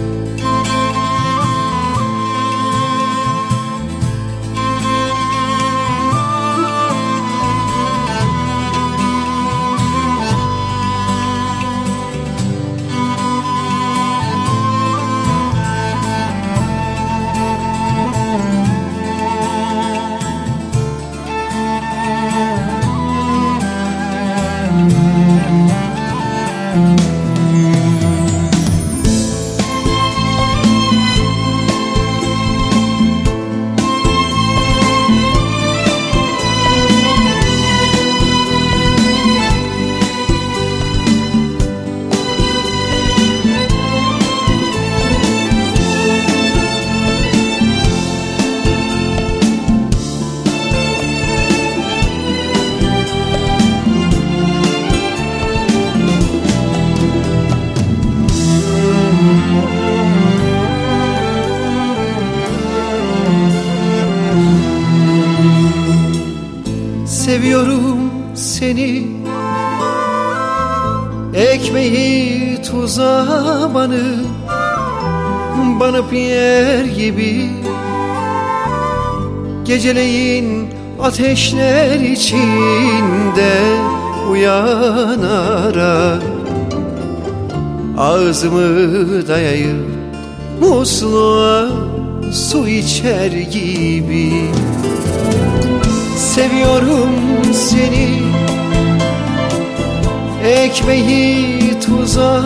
thank mm -hmm. you Seviyorum seni. Ekmeği tuza banıp Banıp yer gibi. Geceleyin ateşler içinde Uyanarak Ağzımı dayayıp musluğa su içer gibi Seviyorum seni. Ekmeği tuza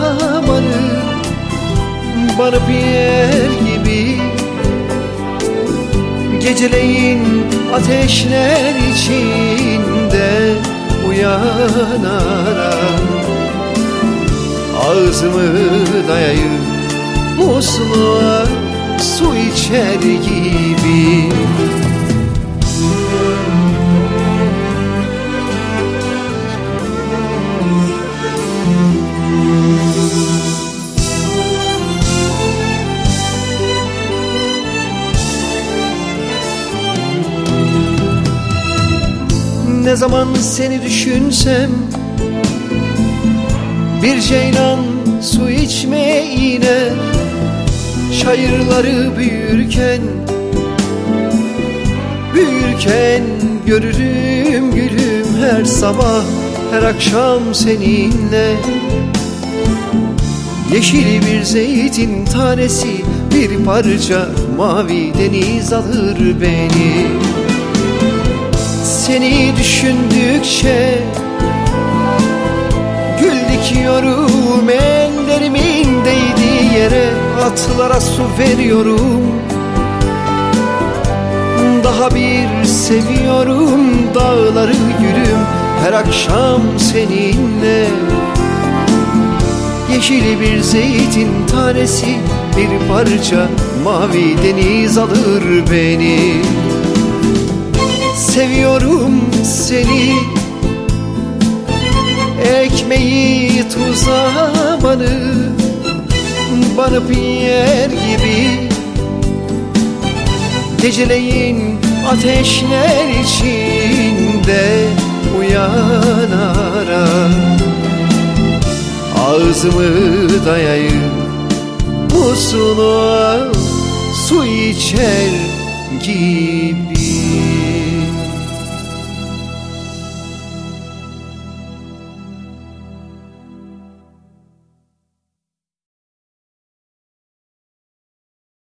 banıp Banıp yer gibi. Geceleyin ateşler içinde Uyanarak Ağzımı dayayıp musluğa su içer gibi Ne zaman seni düşünsem Bir ceylan su içmeye iner Şairları büyürken Büyürken görürüm gülüm her sabah her akşam seninle. Yeşil bir zeytin tanesi bir parça mavi deniz alır beni Seni düşündükçe Gül dikiyorum ellerimin değdiği yere Atlara su veriyorum. Daha bir seviyorum dağları gülüm Her akşam seninle. Yeşil bir zeytin tanesi Bir parça mavi deniz alır beni Seviyorum seni. Ekmeği tuza banıp Banıp yer gibi. Geceleyin ateşler içinde Uyanarak Ağzımı dayayıp Musluğa su içer gibi